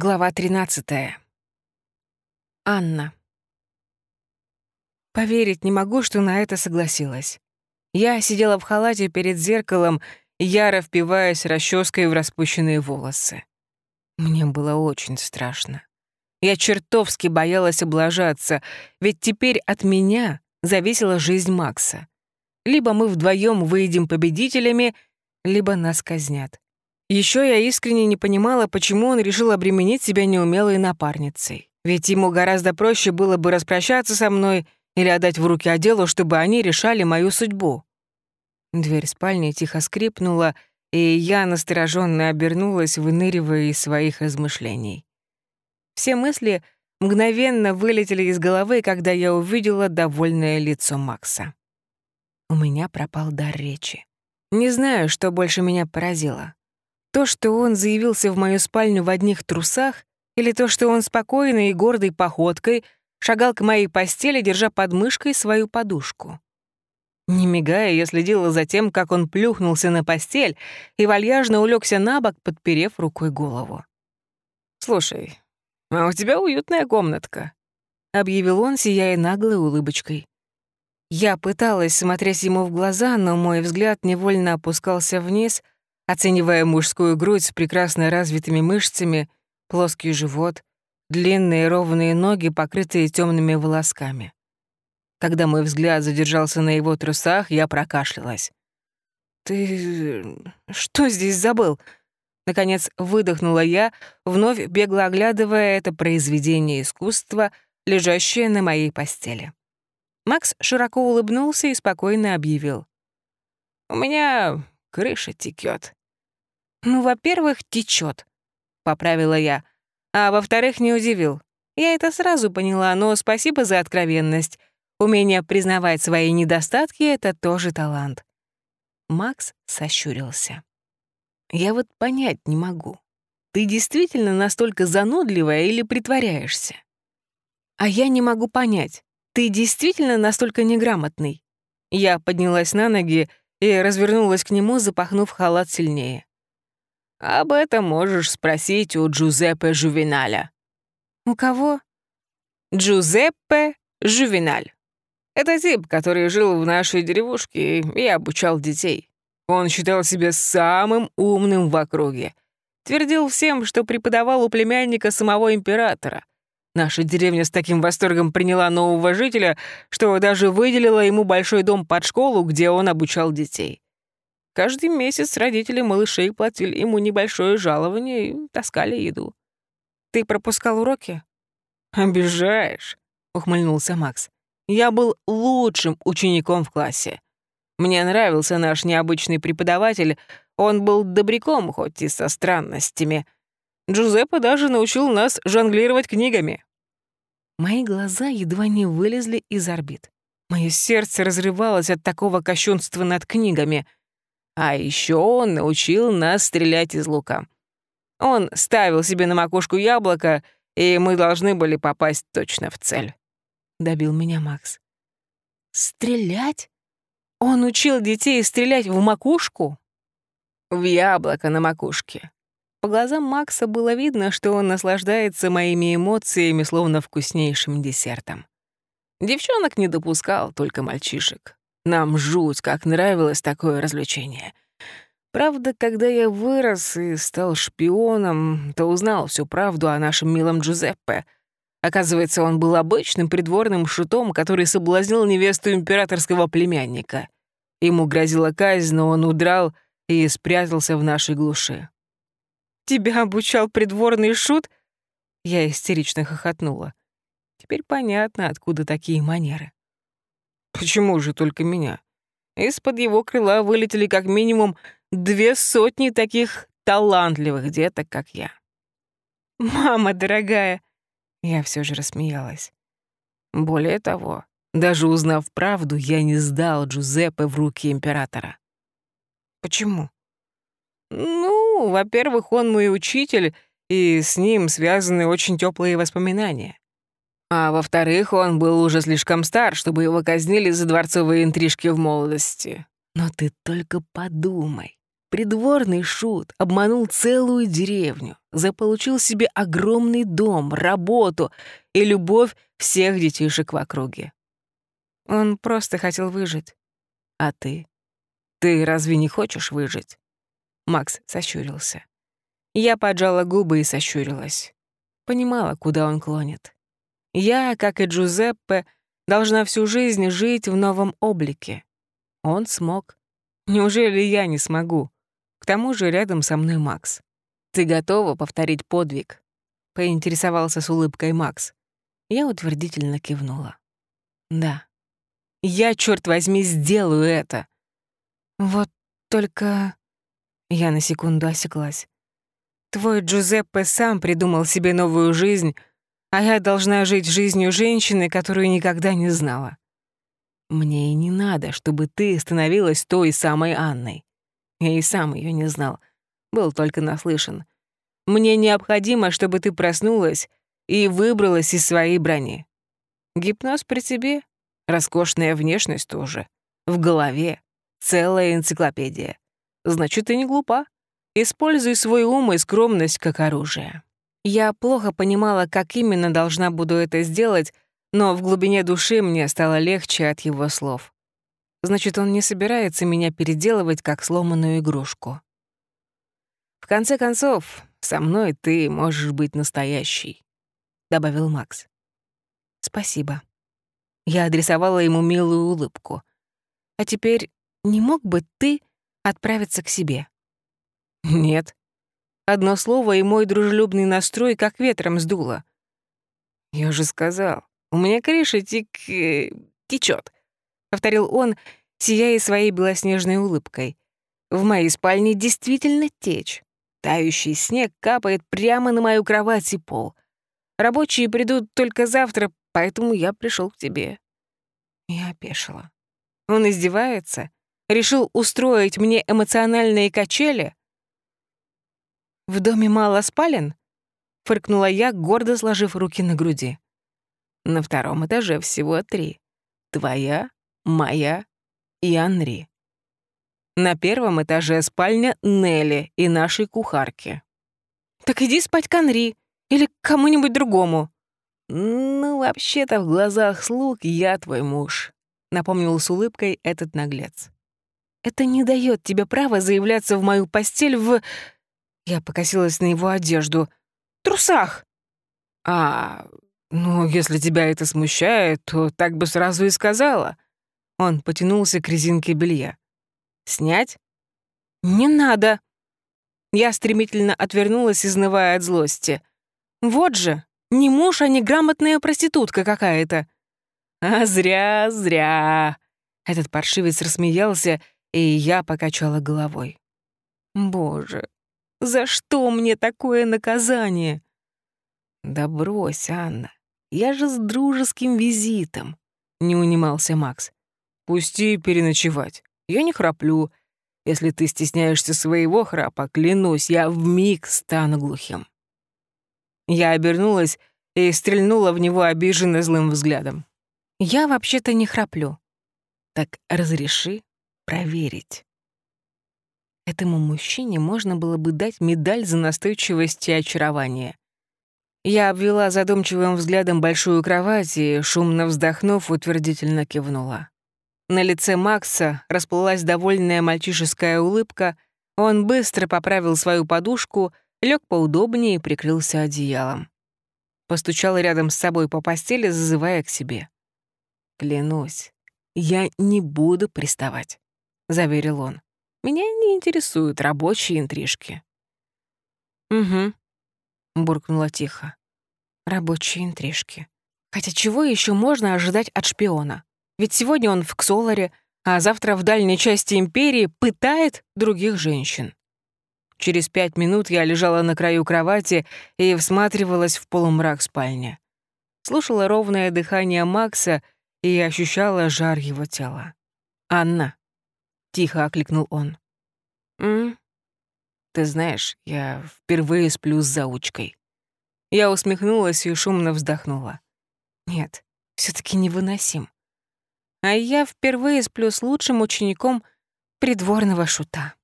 Глава 13. Анна. Поверить не могу, что на это согласилась. Я сидела в халате перед зеркалом, яро впиваясь расческой в распущенные волосы. Мне было очень страшно. Я чертовски боялась облажаться, ведь теперь от меня зависела жизнь Макса. Либо мы вдвоем выйдем победителями, либо нас казнят. Еще я искренне не понимала, почему он решил обременить себя неумелой напарницей. Ведь ему гораздо проще было бы распрощаться со мной или отдать в руки отделу, чтобы они решали мою судьбу. Дверь спальни тихо скрипнула, и я настороженно обернулась, выныривая из своих размышлений. Все мысли мгновенно вылетели из головы, когда я увидела довольное лицо Макса. У меня пропал дар речи. Не знаю, что больше меня поразило. То, что он заявился в мою спальню в одних трусах, или то, что он спокойной и гордой походкой шагал к моей постели, держа под мышкой свою подушку. Не мигая, я следила за тем, как он плюхнулся на постель и вальяжно улегся на бок, подперев рукой голову. «Слушай, а у тебя уютная комнатка», — объявил он, сияя наглой улыбочкой. Я пыталась смотреть ему в глаза, но мой взгляд невольно опускался вниз — оценивая мужскую грудь с прекрасно развитыми мышцами, плоский живот, длинные ровные ноги, покрытые темными волосками. Когда мой взгляд задержался на его трусах, я прокашлялась. «Ты что здесь забыл?» Наконец выдохнула я, вновь бегло оглядывая это произведение искусства, лежащее на моей постели. Макс широко улыбнулся и спокойно объявил. «У меня крыша текет. «Ну, во-первых, течет, поправила я. А во-вторых, не удивил. Я это сразу поняла, но спасибо за откровенность. Умение признавать свои недостатки — это тоже талант. Макс сощурился. «Я вот понять не могу. Ты действительно настолько занудливая или притворяешься? А я не могу понять, ты действительно настолько неграмотный?» Я поднялась на ноги и развернулась к нему, запахнув халат сильнее. Об этом можешь спросить у Джузеппе Жувеналя». «У кого?» «Джузеппе Жувеналь. Это тип, который жил в нашей деревушке и обучал детей. Он считал себя самым умным в округе. Твердил всем, что преподавал у племянника самого императора. Наша деревня с таким восторгом приняла нового жителя, что даже выделила ему большой дом под школу, где он обучал детей. Каждый месяц родители малышей платили ему небольшое жалование и таскали еду. «Ты пропускал уроки?» «Обижаешь», — ухмыльнулся Макс. «Я был лучшим учеником в классе. Мне нравился наш необычный преподаватель. Он был добряком, хоть и со странностями. Джузеппе даже научил нас жонглировать книгами». Мои глаза едва не вылезли из орбит. Мое сердце разрывалось от такого кощунства над книгами — а еще он научил нас стрелять из лука. Он ставил себе на макушку яблоко, и мы должны были попасть точно в цель. Добил меня Макс. Стрелять? Он учил детей стрелять в макушку? В яблоко на макушке. По глазам Макса было видно, что он наслаждается моими эмоциями, словно вкуснейшим десертом. Девчонок не допускал, только мальчишек. Нам жуть как нравилось такое развлечение. Правда, когда я вырос и стал шпионом, то узнал всю правду о нашем милом Джузеппе. Оказывается, он был обычным придворным шутом, который соблазнил невесту императорского племянника. Ему грозила казнь, но он удрал и спрятался в нашей глуши. «Тебя обучал придворный шут?» Я истерично хохотнула. Теперь понятно, откуда такие манеры. Почему же только меня? Из-под его крыла вылетели как минимум две сотни таких талантливых деток, как я. «Мама дорогая!» Я все же рассмеялась. Более того, даже узнав правду, я не сдал Джузеппе в руки императора. Почему? Ну, во-первых, он мой учитель, и с ним связаны очень теплые воспоминания. А во-вторых, он был уже слишком стар, чтобы его казнили за дворцовые интрижки в молодости. Но ты только подумай. Придворный шут обманул целую деревню, заполучил себе огромный дом, работу и любовь всех детишек в округе. Он просто хотел выжить. А ты? Ты разве не хочешь выжить? Макс сощурился. Я поджала губы и сощурилась. Понимала, куда он клонит. Я, как и Джузеппе, должна всю жизнь жить в новом облике. Он смог. Неужели я не смогу? К тому же рядом со мной Макс. «Ты готова повторить подвиг?» — поинтересовался с улыбкой Макс. Я утвердительно кивнула. «Да. Я, черт возьми, сделаю это!» «Вот только...» Я на секунду осеклась. «Твой Джузеппе сам придумал себе новую жизнь, а я должна жить жизнью женщины, которую никогда не знала. Мне и не надо, чтобы ты становилась той самой Анной. Я и сам ее не знал, был только наслышан. Мне необходимо, чтобы ты проснулась и выбралась из своей брони. Гипноз при тебе, роскошная внешность тоже, в голове, целая энциклопедия. Значит, ты не глупа. Используй свой ум и скромность как оружие. Я плохо понимала, как именно должна буду это сделать, но в глубине души мне стало легче от его слов. Значит, он не собирается меня переделывать как сломанную игрушку. В конце концов, со мной ты можешь быть настоящей, добавил Макс. Спасибо. Я адресовала ему милую улыбку. А теперь не мог бы ты отправиться к себе? Нет. Одно слово, и мой дружелюбный настрой как ветром сдуло. Я же сказал, у меня крыша тек... Течет, повторил он, сияя своей белоснежной улыбкой. В моей спальне действительно течь. Тающий снег капает прямо на мою кровать и пол. Рабочие придут только завтра, поэтому я пришел к тебе. Я опешила. Он издевается? Решил устроить мне эмоциональные качели? В доме мало спален? Фыркнула я, гордо сложив руки на груди. На втором этаже всего три. Твоя, моя и Анри. На первом этаже спальня Нелли и нашей кухарки. «Так иди спать к Анри или к кому-нибудь другому». «Ну, вообще-то в глазах слуг я твой муж», — напомнил с улыбкой этот наглец. «Это не дает тебе права заявляться в мою постель в...» Я покосилась на его одежду. «Трусах!» «А, ну, если тебя это смущает, то так бы сразу и сказала». Он потянулся к резинке белья. «Снять?» «Не надо!» Я стремительно отвернулась, изнывая от злости. «Вот же, не муж, а не грамотная проститутка какая-то». «А зря, зря!» Этот паршивец рассмеялся, и я покачала головой. «Боже, за что мне такое наказание?» «Да брось, Анна, я же с дружеским визитом», — не унимался Макс. «Пусти переночевать. Я не храплю. Если ты стесняешься своего храпа, клянусь, я вмиг стану глухим». Я обернулась и стрельнула в него обиженно злым взглядом. «Я вообще-то не храплю. Так разреши проверить». Этому мужчине можно было бы дать медаль за настойчивость и очарование. Я обвела задумчивым взглядом большую кровать и, шумно вздохнув, утвердительно кивнула. На лице Макса расплылась довольная мальчишеская улыбка, он быстро поправил свою подушку, лег поудобнее и прикрылся одеялом. Постучал рядом с собой по постели, зазывая к себе. «Клянусь, я не буду приставать», — заверил он. «Меня не интересуют рабочие интрижки». «Угу», — буркнула тихо. «Рабочие интрижки. Хотя чего еще можно ожидать от шпиона? Ведь сегодня он в Ксоларе, а завтра в дальней части империи пытает других женщин. Через пять минут я лежала на краю кровати и всматривалась в полумрак спальни. Слушала ровное дыхание Макса и ощущала жар его тела. «Анна», — тихо окликнул он. «М? Ты знаешь, я впервые сплю с заучкой». Я усмехнулась и шумно вздохнула. «Нет, все таки невыносим а я впервые сплю с лучшим учеником придворного шута.